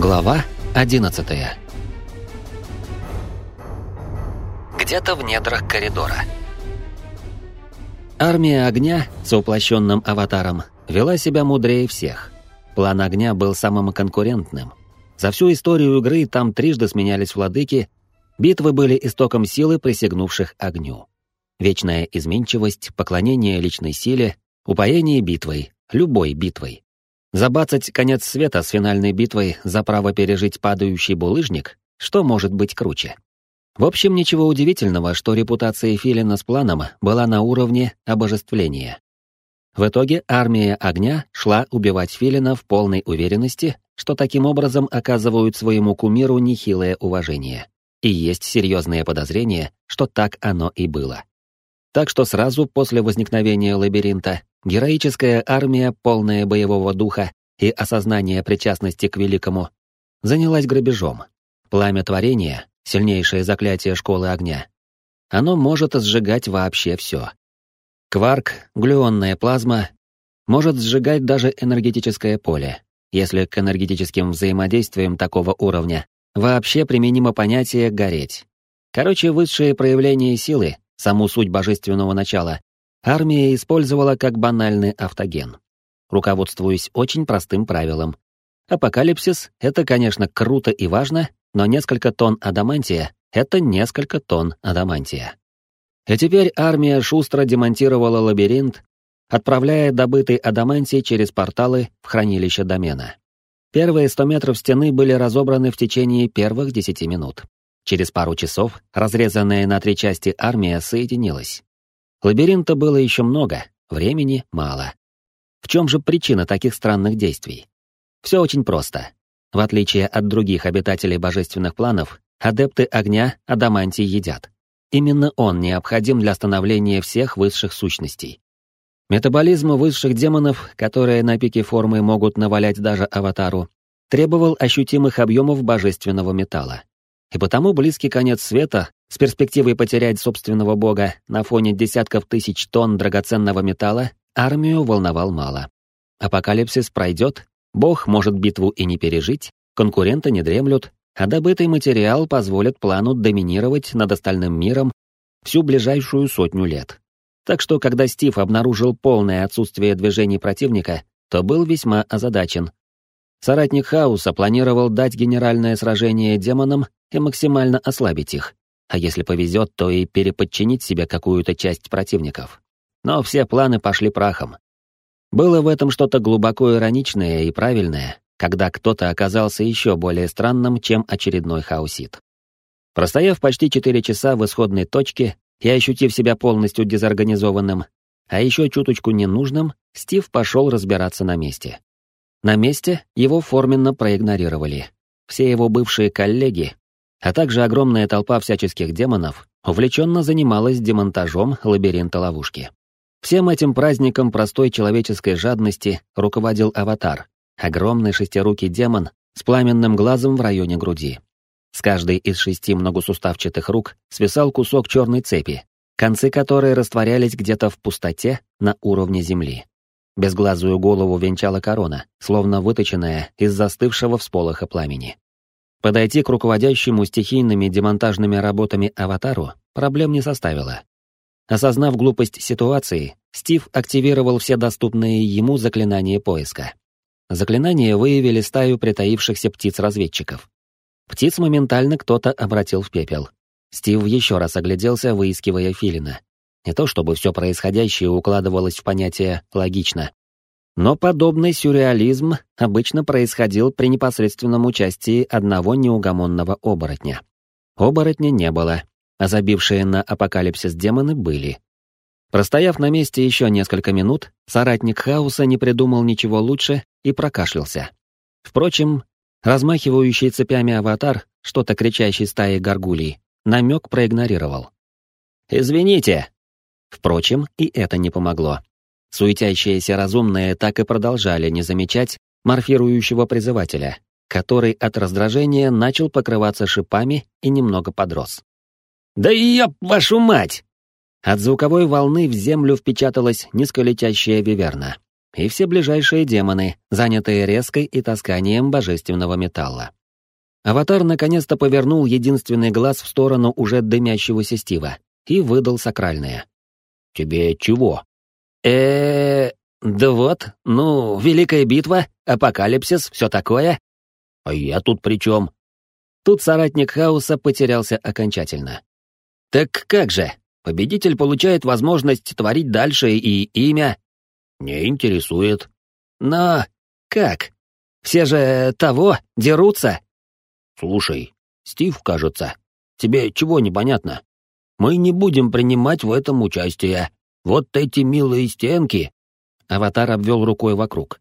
Глава 11 Где-то в недрах коридора. Армия огня с уплощенным аватаром вела себя мудрее всех. План огня был самым конкурентным. За всю историю игры там трижды сменялись владыки, битвы были истоком силы присягнувших огню. Вечная изменчивость, поклонение личной силе, упоение битвой, любой битвой. Забацать конец света с финальной битвой за право пережить падающий булыжник, что может быть круче? В общем, ничего удивительного, что репутация Филина с планом была на уровне обожествления. В итоге армия огня шла убивать Филина в полной уверенности, что таким образом оказывают своему кумиру нехилое уважение. И есть серьезные подозрения, что так оно и было. Так что сразу после возникновения лабиринта Героическая армия, полная боевого духа и осознания причастности к великому, занялась грабежом. Пламя творения — сильнейшее заклятие школы огня. Оно может сжигать вообще все. Кварк, глюонная плазма, может сжигать даже энергетическое поле, если к энергетическим взаимодействиям такого уровня вообще применимо понятие «гореть». Короче, высшее проявление силы, саму суть божественного начала, армия использовала как банальный автоген. Руководствуясь очень простым правилом. Апокалипсис — это, конечно, круто и важно, но несколько тонн адамантия — это несколько тонн адамантия. И теперь армия шустро демонтировала лабиринт, отправляя добытый адамантий через порталы в хранилище домена. Первые 100 метров стены были разобраны в течение первых 10 минут. Через пару часов разрезанная на три части армия соединилась. Лабиринта было еще много, времени мало. В чем же причина таких странных действий? Все очень просто. В отличие от других обитателей божественных планов, адепты огня адамантий едят. Именно он необходим для становления всех высших сущностей. Метаболизм высших демонов, которые на пике формы могут навалять даже аватару, требовал ощутимых объемов божественного металла. И потому близкий конец света с перспективой потерять собственного бога на фоне десятков тысяч тонн драгоценного металла армию волновал мало. Апокалипсис пройдет, бог может битву и не пережить, конкуренты не дремлют, а добытый материал позволит плану доминировать над остальным миром всю ближайшую сотню лет. Так что, когда Стив обнаружил полное отсутствие движений противника, то был весьма озадачен. Соратник Хаоса планировал дать генеральное сражение демонам и максимально ослабить их а если повезет, то и переподчинить себе какую-то часть противников. Но все планы пошли прахом. Было в этом что-то глубоко ироничное и правильное, когда кто-то оказался еще более странным, чем очередной хаусит. Простояв почти четыре часа в исходной точке и ощутив себя полностью дезорганизованным, а еще чуточку ненужным, Стив пошел разбираться на месте. На месте его форменно проигнорировали. Все его бывшие коллеги а также огромная толпа всяческих демонов увлеченно занималась демонтажом лабиринта ловушки. Всем этим праздником простой человеческой жадности руководил аватар, огромный шестирукий демон с пламенным глазом в районе груди. С каждой из шести многосуставчатых рук свисал кусок черной цепи, концы которой растворялись где-то в пустоте на уровне земли. Безглазую голову венчала корона, словно выточенная из застывшего всполоха пламени. Подойти к руководящему стихийными демонтажными работами аватару проблем не составило. Осознав глупость ситуации, Стив активировал все доступные ему заклинания поиска. Заклинания выявили стаю притаившихся птиц-разведчиков. Птиц моментально кто-то обратил в пепел. Стив еще раз огляделся, выискивая филина. Не то чтобы все происходящее укладывалось в понятие «логично». Но подобный сюрреализм обычно происходил при непосредственном участии одного неугомонного оборотня. Оборотня не было, а забившие на апокалипсис демоны были. Простояв на месте еще несколько минут, соратник хаоса не придумал ничего лучше и прокашлялся. Впрочем, размахивающий цепями аватар, что-то кричащий стаи горгулей, намек проигнорировал. «Извините!» Впрочем, и это не помогло. Суетящиеся разумные так и продолжали не замечать морфирующего призывателя, который от раздражения начал покрываться шипами и немного подрос. «Да ёб вашу мать!» От звуковой волны в землю впечаталась низколетящая виверна. и все ближайшие демоны, занятые резкой и тасканием божественного металла. Аватар наконец-то повернул единственный глаз в сторону уже дымящегося Стива и выдал сакральное. «Тебе чего?» Э да вот, ну, Великая битва, апокалипсис, все такое». «А я тут при чем?» Тут соратник Хаоса потерялся окончательно. «Так как же? Победитель получает возможность творить дальше и имя?» «Не интересует». «Но как? Все же того дерутся?» «Слушай, Стив, кажется, тебе чего непонятно? Мы не будем принимать в этом участие. Вот эти милые стенки...» Аватар обвел рукой вокруг.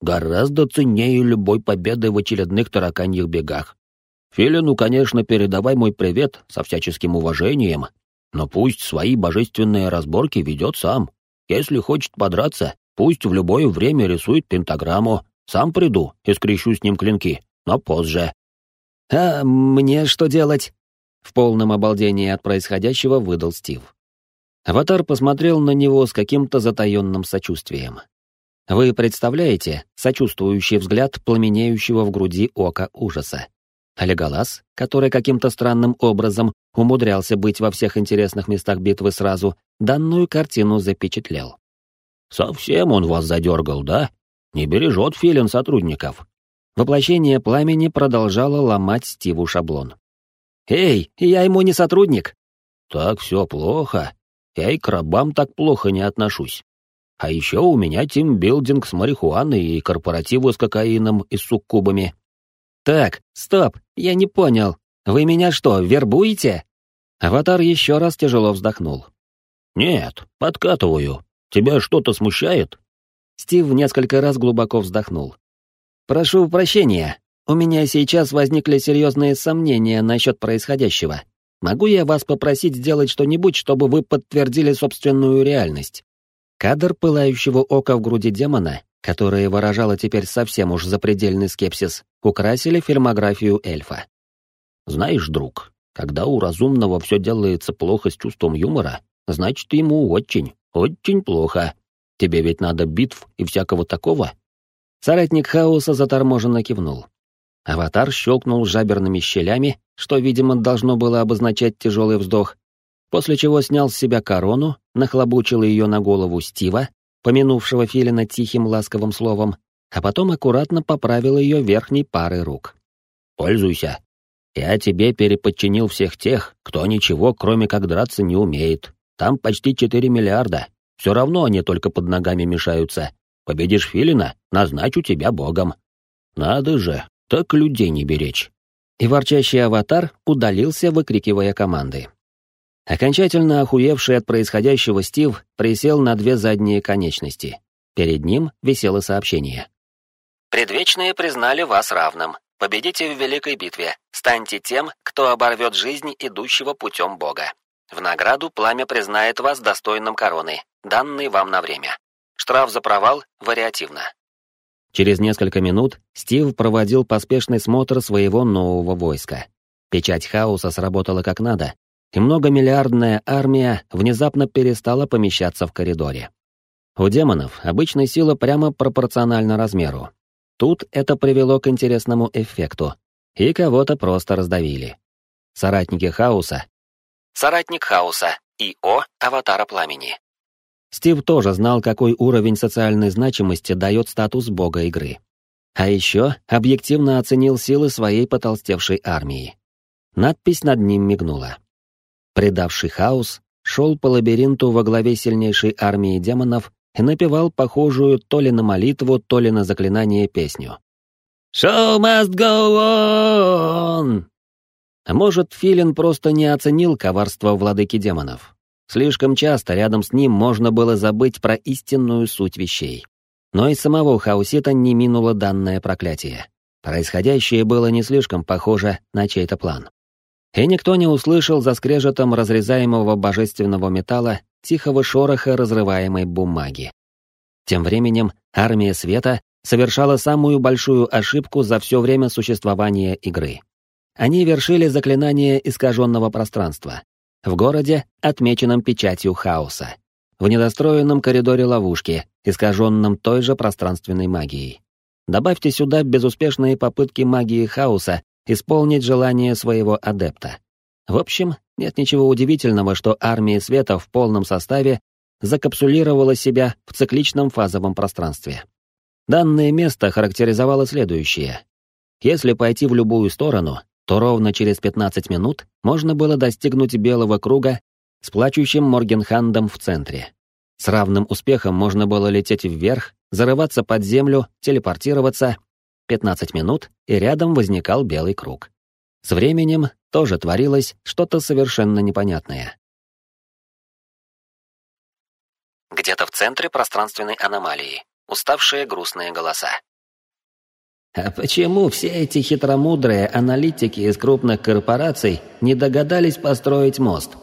«Гораздо ценнее любой победы в очередных тараканьих бегах. Филину, конечно, передавай мой привет со всяческим уважением, но пусть свои божественные разборки ведет сам. Если хочет подраться, пусть в любое время рисует пентаграмму. Сам приду и скрещу с ним клинки, но позже. «А мне что делать?» В полном обалдении от происходящего выдал Стив. Аватар посмотрел на него с каким-то затаенным сочувствием. Вы представляете сочувствующий взгляд пламенеющего в груди ока ужаса? А Леголас, который каким-то странным образом умудрялся быть во всех интересных местах битвы сразу, данную картину запечатлел. «Совсем он вас задергал, да? Не бережет филин сотрудников. Воплощение пламени продолжало ломать Стиву шаблон. «Эй, я ему не сотрудник!» «Так все плохо. Я и к рабам так плохо не отношусь. А еще у меня тимбилдинг с марихуаной и корпоративы с кокаином и суккубами». «Так, стоп, я не понял. Вы меня что, вербуете?» Аватар еще раз тяжело вздохнул. «Нет, подкатываю. Тебя что-то смущает?» Стив несколько раз глубоко вздохнул. «Прошу прощения, у меня сейчас возникли серьезные сомнения насчет происходящего. Могу я вас попросить сделать что-нибудь, чтобы вы подтвердили собственную реальность?» Кадр пылающего ока в груди демона, которое выражало теперь совсем уж запредельный скепсис, украсили фильмографию эльфа. «Знаешь, друг, когда у разумного все делается плохо с чувством юмора, значит, ему очень, очень плохо. Тебе ведь надо битв и всякого такого, Соратник хаоса заторможенно кивнул. Аватар щелкнул жаберными щелями, что, видимо, должно было обозначать тяжелый вздох, после чего снял с себя корону, нахлобучил ее на голову Стива, помянувшего Филина тихим ласковым словом, а потом аккуратно поправил ее верхней парой рук. «Пользуйся. Я тебе переподчинил всех тех, кто ничего, кроме как драться, не умеет. Там почти четыре миллиарда. Все равно они только под ногами мешаются, Победишь Филина, назначу тебя богом. Надо же, так людей не беречь. И ворчащий аватар удалился, выкрикивая команды. Окончательно охуевший от происходящего Стив присел на две задние конечности. Перед ним висело сообщение. «Предвечные признали вас равным. Победите в великой битве. Станьте тем, кто оборвет жизнь идущего путем Бога. В награду пламя признает вас достойным короны, данной вам на время. Штраф за провал вариативно. Через несколько минут Стив проводил поспешный смотр своего нового войска. Печать хаоса сработала как надо, и многомиллиардная армия внезапно перестала помещаться в коридоре. У демонов обычная сила прямо пропорциональна размеру. Тут это привело к интересному эффекту, и кого-то просто раздавили. Соратники хаоса. Соратник хаоса. ИО Аватара Пламени. Стив тоже знал, какой уровень социальной значимости дает статус бога игры. А еще объективно оценил силы своей потолстевшей армии. Надпись над ним мигнула. Предавший хаос шел по лабиринту во главе сильнейшей армии демонов и напевал похожую то ли на молитву, то ли на заклинание песню. «Show must go on!» А может, Филин просто не оценил коварство владыки демонов. Слишком часто рядом с ним можно было забыть про истинную суть вещей. Но и самого Хаусита не минуло данное проклятие. Происходящее было не слишком похоже на чей-то план. И никто не услышал за скрежетом разрезаемого божественного металла тихого шороха разрываемой бумаги. Тем временем армия света совершала самую большую ошибку за все время существования игры. Они вершили заклинание искаженного пространства, в городе, отмеченном печатью хаоса. в недостроенном коридоре ловушки, искаженном той же пространственной магией. Добавьте сюда безуспешные попытки магии хаоса исполнить желание своего адепта. В общем, нет ничего удивительного, что армия света в полном составе закапсулировала себя в цикличном фазовом пространстве. Данное место характеризовало следующее. Если пойти в любую сторону, то ровно через 15 минут можно было достигнуть белого круга с плачущим Моргенхандом в центре. С равным успехом можно было лететь вверх, зарываться под землю, телепортироваться. 15 минут, и рядом возникал белый круг. С временем тоже творилось что-то совершенно непонятное. Где-то в центре пространственной аномалии. Уставшие грустные голоса. А почему все эти хитромудрые аналитики из крупных корпораций не догадались построить мост?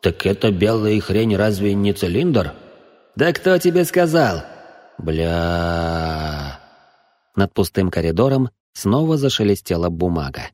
Так это белая хрень разве не цилиндр? Да кто тебе сказал? Бля. Над пустым коридором снова зашелестела бумага.